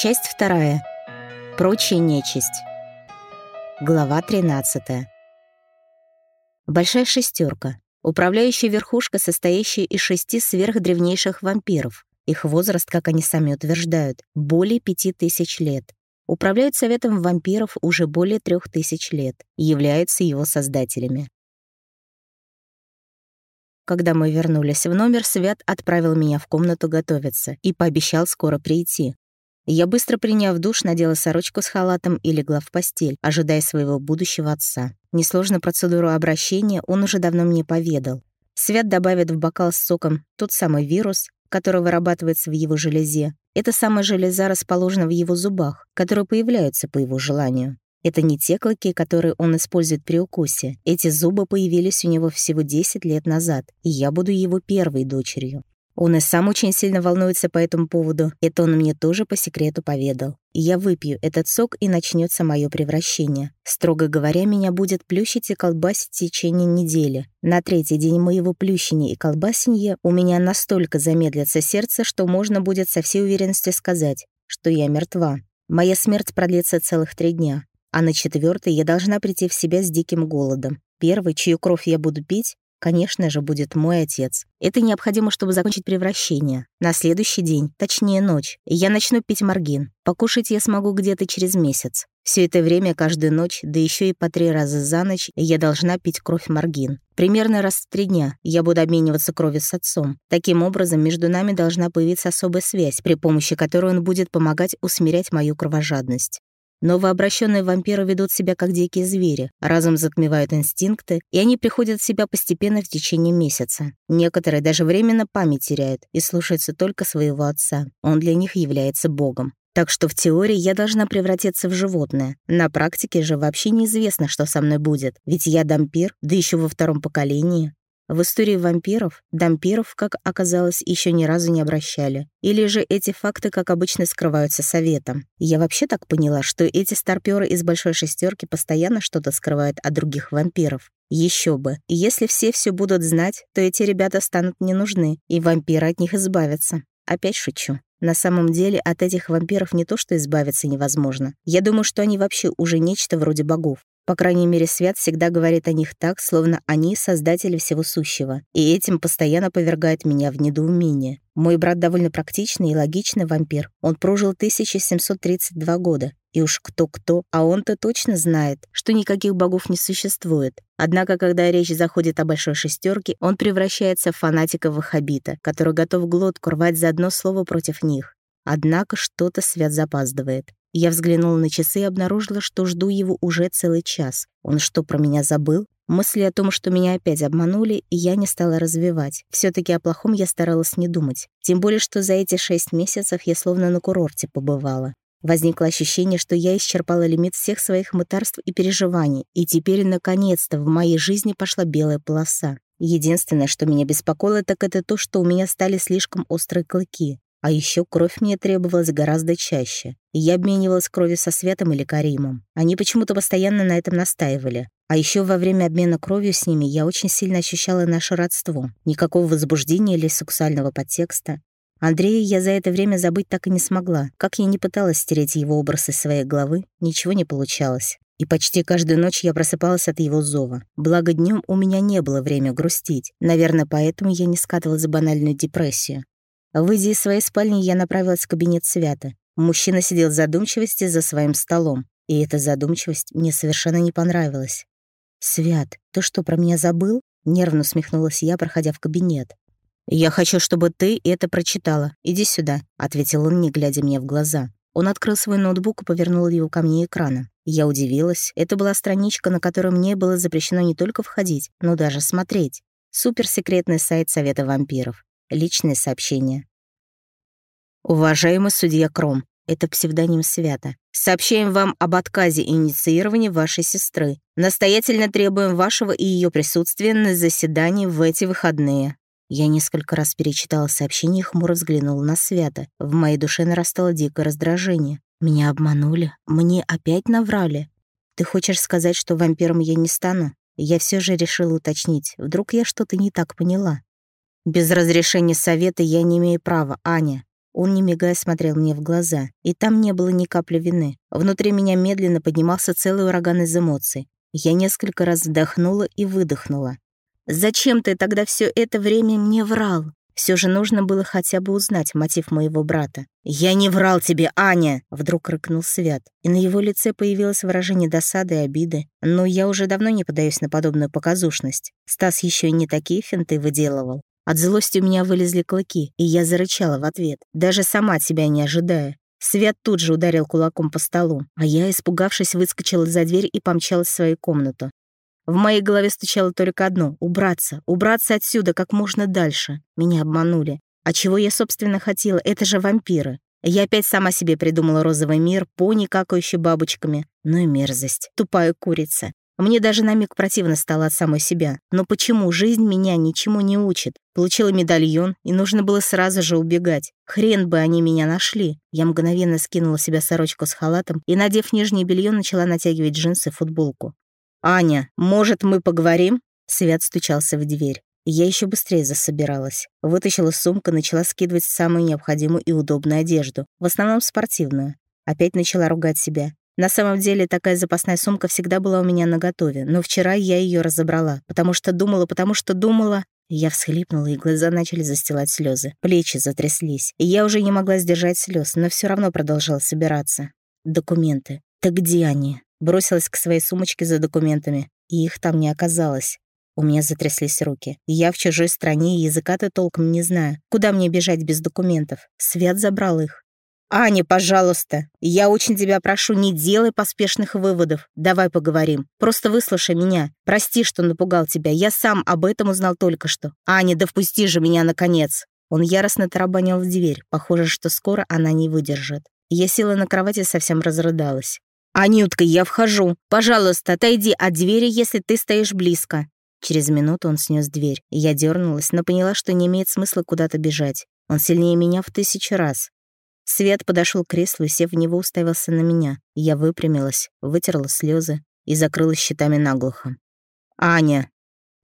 Часть вторая. Прочая нечисть. Глава 13. Большая шестерка. Управляющая верхушка, состоящая из шести сверхдревнейших вампиров. Их возраст, как они сами утверждают, более пяти тысяч лет. Управляют советом вампиров уже более трех тысяч лет и являются его создателями. Когда мы вернулись в номер, Свят отправил меня в комнату готовиться и пообещал скоро прийти. Я быстро приняв душ, надела сорочку с халатом и легла в постель, ожидая своего будущего отца. Несложную процедуру обращения он уже давно мне поведал. Свят добавит в бокал с соком тот самый вирус, который вырабатывается в его железе. Эта самая железа расположена в его зубах, которые появляются по его желанию. Это не те клыки, которые он использует при укусе. Эти зубы появились у него всего 10 лет назад, и я буду его первой дочерью. Он и сам очень сильно волнуется по этому поводу. Это он мне тоже по секрету поведал. Я выпью этот сок, и начнется мое превращение. Строго говоря, меня будет плющить и колбасить в течение недели. На третий день моего плющения и колбасенья у меня настолько замедлится сердце, что можно будет со всей уверенностью сказать, что я мертва. Моя смерть продлится целых три дня. А на четвертый я должна прийти в себя с диким голодом. Первый, чью кровь я буду пить, конечно же, будет мой отец. Это необходимо, чтобы закончить превращение. На следующий день, точнее ночь, я начну пить маргин. Покушать я смогу где-то через месяц. Все это время, каждую ночь, да еще и по три раза за ночь, я должна пить кровь маргин. Примерно раз в три дня я буду обмениваться кровью с отцом. Таким образом, между нами должна появиться особая связь, при помощи которой он будет помогать усмирять мою кровожадность. Новообращенные вампиры ведут себя как дикие звери, разум затмевают инстинкты, и они приходят в себя постепенно в течение месяца. Некоторые даже временно память теряют и слушаются только своего отца. Он для них является богом. Так что в теории я должна превратиться в животное. На практике же вообще неизвестно, что со мной будет, ведь я дампир, да еще во втором поколении. В истории вампиров дампиров, как оказалось, еще ни разу не обращали. Или же эти факты, как обычно, скрываются советом. Я вообще так поняла, что эти старпёры из большой шестерки постоянно что-то скрывают от других вампиров. Еще бы. Если все все будут знать, то эти ребята станут не нужны, и вампиры от них избавятся. Опять шучу. На самом деле от этих вампиров не то что избавиться невозможно. Я думаю, что они вообще уже нечто вроде богов. По крайней мере, Свят всегда говорит о них так, словно они — создатели всего сущего, и этим постоянно повергает меня в недоумение. Мой брат довольно практичный и логичный вампир. Он прожил 1732 года. И уж кто-кто, а он-то точно знает, что никаких богов не существует. Однако, когда речь заходит о большой шестерке, он превращается в фанатика-ваххабита, который готов глотку рвать за одно слово против них. Однако что-то Свят запаздывает. Я взглянула на часы и обнаружила, что жду его уже целый час. Он что, про меня забыл? Мысли о том, что меня опять обманули, я не стала развивать. все таки о плохом я старалась не думать. Тем более, что за эти шесть месяцев я словно на курорте побывала. Возникло ощущение, что я исчерпала лимит всех своих мытарств и переживаний, и теперь, наконец-то, в моей жизни пошла белая полоса. Единственное, что меня беспокоило, так это то, что у меня стали слишком острые клыки. А еще кровь мне требовалась гораздо чаще. И я обменивалась кровью со Светом или Каримом. Они почему-то постоянно на этом настаивали. А еще во время обмена кровью с ними я очень сильно ощущала наше родство. Никакого возбуждения или сексуального подтекста. Андрея я за это время забыть так и не смогла. Как я не пыталась стереть его образ из своей головы, ничего не получалось. И почти каждую ночь я просыпалась от его зова. Благо днем у меня не было времени грустить. Наверное, поэтому я не скатывалась в банальную депрессию. Выйдя из своей спальни, я направилась в кабинет Свята. Мужчина сидел в задумчивости за своим столом, и эта задумчивость мне совершенно не понравилась. «Свят, ты что, про меня забыл?» — нервно усмехнулась я, проходя в кабинет. «Я хочу, чтобы ты это прочитала. Иди сюда», — ответил он, не глядя мне в глаза. Он открыл свой ноутбук и повернул его ко мне экраном. Я удивилась. Это была страничка, на которую мне было запрещено не только входить, но даже смотреть. Суперсекретный сайт Совета вампиров. Личное сообщение. Уважаемый судья Кром, это псевдоним Свята. Сообщаем вам об отказе инициирования вашей сестры. Настоятельно требуем вашего и ее присутствия на заседании в эти выходные. Я несколько раз перечитала сообщение и хмуро взглянула на Свята. В моей душе нарастало дикое раздражение. Меня обманули. Мне опять наврали. Ты хочешь сказать, что вампиром я не стану? Я все же решила уточнить. Вдруг я что-то не так поняла. Без разрешения совета я не имею права, Аня. Он, не мигая, смотрел мне в глаза, и там не было ни капли вины. Внутри меня медленно поднимался целый ураган из эмоций. Я несколько раз вдохнула и выдохнула. «Зачем ты тогда все это время мне врал?» Все же нужно было хотя бы узнать мотив моего брата. «Я не врал тебе, Аня!» — вдруг рыкнул Свят. И на его лице появилось выражение досады и обиды. Но я уже давно не подаюсь на подобную показушность. Стас еще и не такие финты выделывал. От злости у меня вылезли клыки, и я зарычала в ответ, даже сама себя не ожидая. Свят тут же ударил кулаком по столу, а я, испугавшись, выскочила за дверь и помчалась в свою комнату. В моей голове стучало только одно — убраться, убраться отсюда как можно дальше. Меня обманули. А чего я, собственно, хотела? Это же вампиры. Я опять сама себе придумала розовый мир, пони, какающий бабочками. Ну и мерзость. Тупая курица. Мне даже на миг противно стало от самой себя. Но почему жизнь меня ничему не учит? Получила медальон, и нужно было сразу же убегать. Хрен бы они меня нашли. Я мгновенно скинула себя сорочку с халатом и, надев нижнее белье, начала натягивать джинсы и футболку. «Аня, может, мы поговорим?» Свят стучался в дверь. Я еще быстрее засобиралась. Вытащила сумку, начала скидывать самую необходимую и удобную одежду, в основном спортивную. Опять начала ругать себя. На самом деле, такая запасная сумка всегда была у меня наготове, но вчера я ее разобрала, потому что думала, потому что думала... Я всхлипнула, и глаза начали застилать слезы. Плечи затряслись, и я уже не могла сдержать слез, но все равно продолжала собираться. Документы. Так где они? Бросилась к своей сумочке за документами, и их там не оказалось. У меня затряслись руки. Я в чужой стране языка-то толком не знаю. Куда мне бежать без документов? Свят забрал их. «Аня, пожалуйста, я очень тебя прошу, не делай поспешных выводов. Давай поговорим. Просто выслушай меня. Прости, что напугал тебя. Я сам об этом узнал только что. Аня, да впусти же меня, наконец!» Он яростно тарабанил в дверь. Похоже, что скоро она не выдержит. Я села на кровати и совсем разрыдалась. «Анютка, я вхожу. Пожалуйста, отойди от двери, если ты стоишь близко». Через минуту он снес дверь, я дернулась, но поняла, что не имеет смысла куда-то бежать. Он сильнее меня в тысячу раз. Свет подошел к креслу и, сев в него, уставился на меня. Я выпрямилась, вытерла слезы и закрылась щитами наглухо. «Аня!»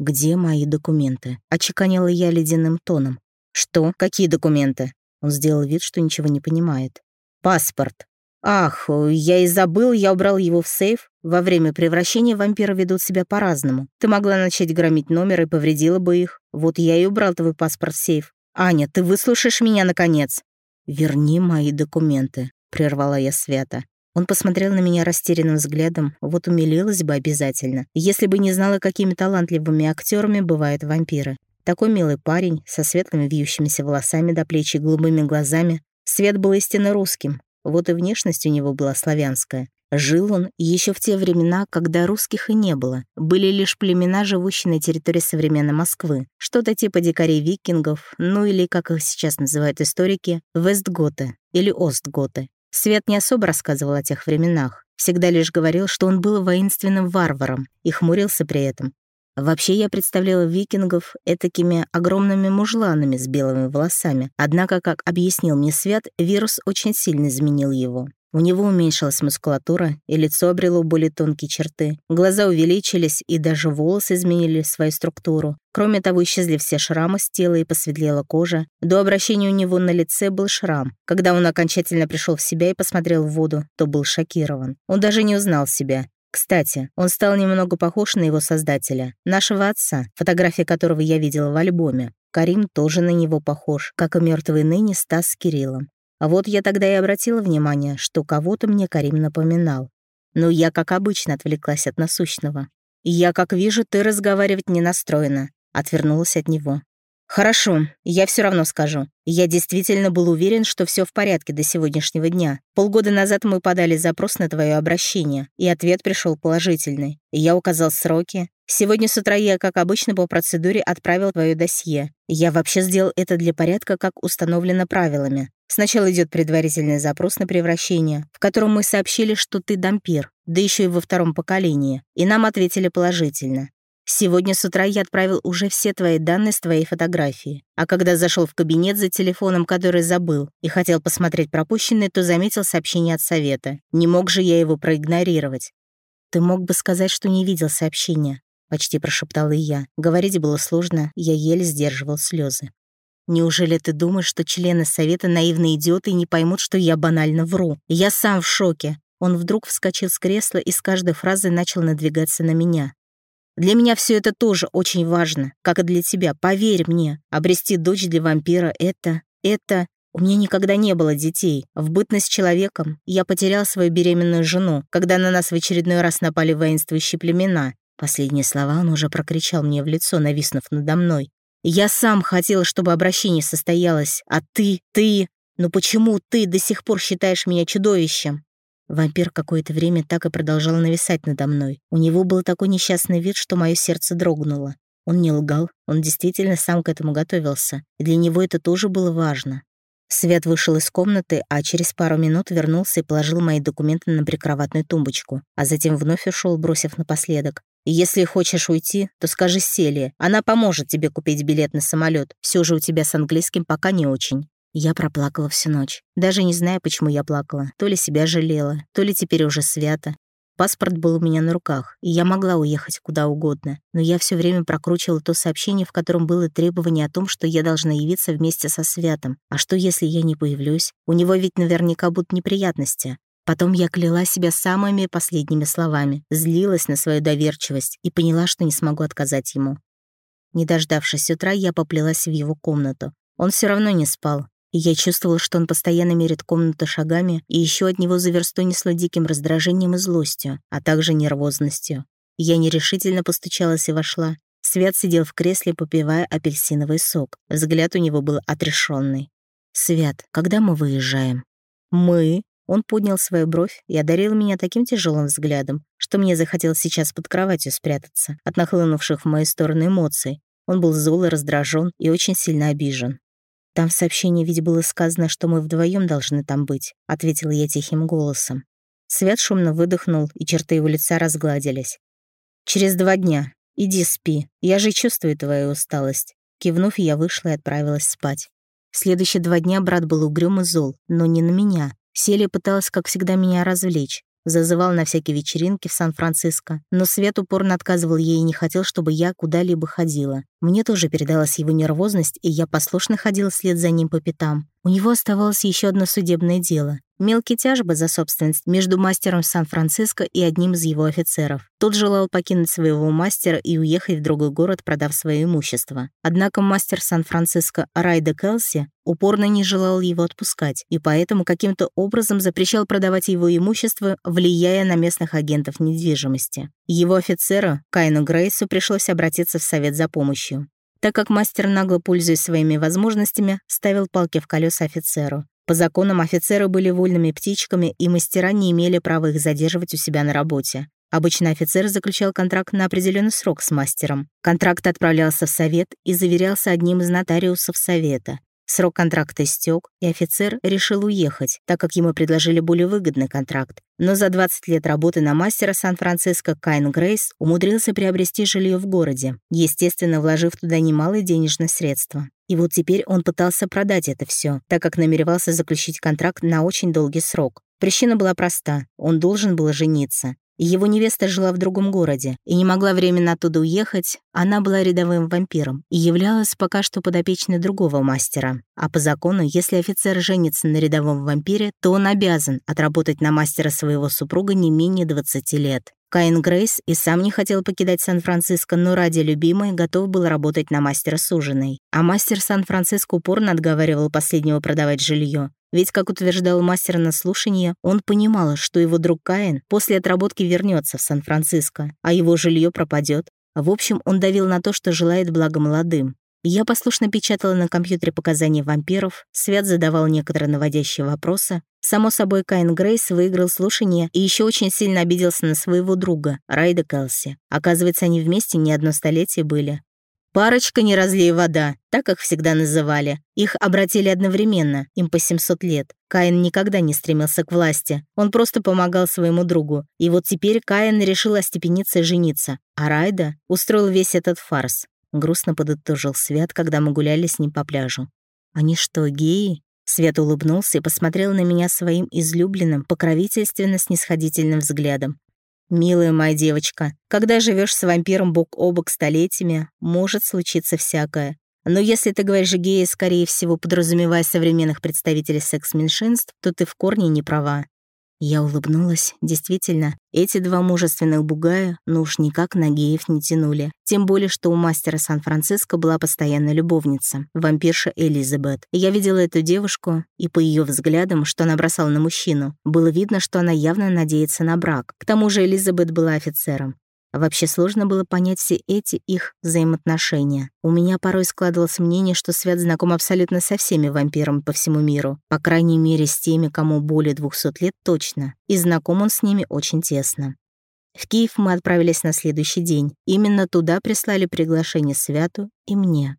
«Где мои документы?» — очеканила я ледяным тоном. «Что? Какие документы?» Он сделал вид, что ничего не понимает. «Паспорт». «Ах, я и забыл, я убрал его в сейф. Во время превращения вампиры ведут себя по-разному. Ты могла начать громить номер и повредила бы их. Вот я и убрал твой паспорт в сейф. Аня, ты выслушаешь меня, наконец?» «Верни мои документы», — прервала я свято. Он посмотрел на меня растерянным взглядом, вот умилилась бы обязательно, если бы не знала, какими талантливыми актерами бывают вампиры. Такой милый парень, со светлыми вьющимися волосами до плеч и голубыми глазами. Свет был истинно русским, вот и внешность у него была славянская. Жил он еще в те времена, когда русских и не было. Были лишь племена, живущие на территории современной Москвы. Что-то типа дикарей-викингов, ну или, как их сейчас называют историки, вестготы или остготы. Свет не особо рассказывал о тех временах. Всегда лишь говорил, что он был воинственным варваром и хмурился при этом. Вообще я представляла викингов этакими огромными мужланами с белыми волосами. Однако, как объяснил мне Свят, вирус очень сильно изменил его. У него уменьшилась мускулатура, и лицо обрело более тонкие черты. Глаза увеличились, и даже волосы изменили свою структуру. Кроме того, исчезли все шрамы с тела и посветлела кожа. До обращения у него на лице был шрам. Когда он окончательно пришел в себя и посмотрел в воду, то был шокирован. Он даже не узнал себя. Кстати, он стал немного похож на его создателя, нашего отца, фотография которого я видела в альбоме. Карим тоже на него похож, как и мертвый ныне Стас с Кириллом. А вот я тогда и обратила внимание, что кого-то мне Карим напоминал. Но я, как обычно, отвлеклась от насущного. «Я, как вижу, ты разговаривать не настроена», — отвернулась от него. «Хорошо, я все равно скажу. Я действительно был уверен, что все в порядке до сегодняшнего дня. Полгода назад мы подали запрос на твое обращение, и ответ пришел положительный. Я указал сроки. Сегодня с утра я, как обычно, по процедуре отправил твое досье. Я вообще сделал это для порядка, как установлено правилами. Сначала идет предварительный запрос на превращение, в котором мы сообщили, что ты дампир, да еще и во втором поколении, и нам ответили положительно. Сегодня с утра я отправил уже все твои данные с твоей фотографии. А когда зашел в кабинет за телефоном, который забыл, и хотел посмотреть пропущенное, то заметил сообщение от совета. Не мог же я его проигнорировать. Ты мог бы сказать, что не видел сообщения, почти прошептала я. Говорить было сложно, я еле сдерживал слезы. Неужели ты думаешь, что члены совета наивные идиоты и не поймут, что я банально вру? Я сам в шоке. Он вдруг вскочил с кресла и с каждой фразой начал надвигаться на меня. Для меня все это тоже очень важно, как и для тебя. Поверь мне, обрести дочь для вампира — это... это... У меня никогда не было детей. В бытность человеком я потерял свою беременную жену, когда на нас в очередной раз напали воинствующие племена. Последние слова он уже прокричал мне в лицо, нависнув надо мной. Я сам хотел, чтобы обращение состоялось, а ты, ты... Ну почему ты до сих пор считаешь меня чудовищем? Вампир какое-то время так и продолжал нависать надо мной. У него был такой несчастный вид, что мое сердце дрогнуло. Он не лгал, он действительно сам к этому готовился. И для него это тоже было важно. Свет вышел из комнаты, а через пару минут вернулся и положил мои документы на прикроватную тумбочку, а затем вновь ушел, бросив напоследок. «Если хочешь уйти, то скажи Селии. Она поможет тебе купить билет на самолет. Все же у тебя с английским пока не очень». Я проплакала всю ночь. Даже не знаю, почему я плакала. То ли себя жалела, то ли теперь уже свято. Паспорт был у меня на руках, и я могла уехать куда угодно, но я все время прокручивала то сообщение, в котором было требование о том, что я должна явиться вместе со Святом. А что, если я не появлюсь? У него ведь наверняка будут неприятности. Потом я кляла себя самыми последними словами, злилась на свою доверчивость и поняла, что не смогу отказать ему. Не дождавшись утра, я поплелась в его комнату. Он все равно не спал, и я чувствовала, что он постоянно мерит комнату шагами, и еще от него за версту несло диким раздражением и злостью, а также нервозностью. Я нерешительно постучалась и вошла. Свят сидел в кресле, попивая апельсиновый сок. Взгляд у него был отрешенный. «Свят, когда мы выезжаем?» «Мы?» Он поднял свою бровь и одарил меня таким тяжелым взглядом, что мне захотелось сейчас под кроватью спрятаться от нахлынувших в мою сторону эмоций. Он был зол и раздражен и очень сильно обижен. «Там в сообщении ведь было сказано, что мы вдвоем должны там быть», — ответила я тихим голосом. Свет шумно выдохнул, и черты его лица разгладились. «Через два дня. Иди спи. Я же чувствую твою усталость». Кивнув, я вышла и отправилась спать. Следующие два дня брат был угрюм и зол, но не на меня. Селия пыталась, как всегда, меня развлечь. Зазывал на всякие вечеринки в Сан-Франциско, но Свет упорно отказывал ей и не хотел, чтобы я куда-либо ходила. Мне тоже передалась его нервозность, и я послушно ходила вслед за ним по пятам. У него оставалось еще одно судебное дело. Мелкие тяжбы за собственность между мастером Сан-Франциско и одним из его офицеров. Тот желал покинуть своего мастера и уехать в другой город, продав свое имущество. Однако мастер Сан-Франциско Райда Келси упорно не желал его отпускать, и поэтому каким-то образом запрещал продавать его имущество, влияя на местных агентов недвижимости. Его офицеру, Кайну Грейсу, пришлось обратиться в совет за помощью так как мастер, нагло пользуясь своими возможностями, ставил палки в колеса офицеру. По законам офицеры были вольными птичками, и мастера не имели права их задерживать у себя на работе. Обычно офицер заключал контракт на определенный срок с мастером. Контракт отправлялся в совет и заверялся одним из нотариусов совета. Срок контракта истек, и офицер решил уехать, так как ему предложили более выгодный контракт. Но за 20 лет работы на мастера Сан-Франциско Кайн Грейс умудрился приобрести жилье в городе, естественно, вложив туда немалые денежные средства. И вот теперь он пытался продать это все, так как намеревался заключить контракт на очень долгий срок. Причина была проста — он должен был жениться. Его невеста жила в другом городе и не могла временно оттуда уехать. Она была рядовым вампиром и являлась пока что подопечной другого мастера. А по закону, если офицер женится на рядовом вампире, то он обязан отработать на мастера своего супруга не менее 20 лет. Каин Грейс и сам не хотел покидать Сан-Франциско, но ради любимой готов был работать на мастера суженой. А мастер Сан-Франциско упорно отговаривал последнего продавать жилье. Ведь, как утверждал мастер на слушании, он понимал, что его друг Каин после отработки вернется в Сан-Франциско, а его жилье пропадет. В общем, он давил на то, что желает блага молодым. Я послушно печатала на компьютере показания вампиров, Свят задавал некоторые наводящие вопросы. Само собой, Каин Грейс выиграл слушание и еще очень сильно обиделся на своего друга, Райда Келси. Оказывается, они вместе не одно столетие были. Парочка «Не разлей вода», так их всегда называли. Их обратили одновременно, им по 700 лет. Каин никогда не стремился к власти, он просто помогал своему другу. И вот теперь Каин решил остепениться и жениться, а Райда устроил весь этот фарс. Грустно подытожил Свят, когда мы гуляли с ним по пляжу. «Они что, геи?» Свет улыбнулся и посмотрел на меня своим излюбленным, покровительственно-снисходительным взглядом. «Милая моя девочка, когда живешь с вампиром бок о бок столетиями, может случиться всякое. Но если ты говоришь геи, скорее всего, подразумевая современных представителей секс-меньшинств, то ты в корне не права. Я улыбнулась. Действительно, эти два мужественных бугая ну уж никак на геев не тянули. Тем более, что у мастера Сан-Франциско была постоянная любовница, вампирша Элизабет. Я видела эту девушку, и по ее взглядам, что она бросала на мужчину, было видно, что она явно надеется на брак. К тому же Элизабет была офицером. Вообще сложно было понять все эти их взаимоотношения. У меня порой складывалось мнение, что Свят знаком абсолютно со всеми вампирами по всему миру. По крайней мере, с теми, кому более 200 лет точно. И знаком он с ними очень тесно. В Киев мы отправились на следующий день. Именно туда прислали приглашение Святу и мне.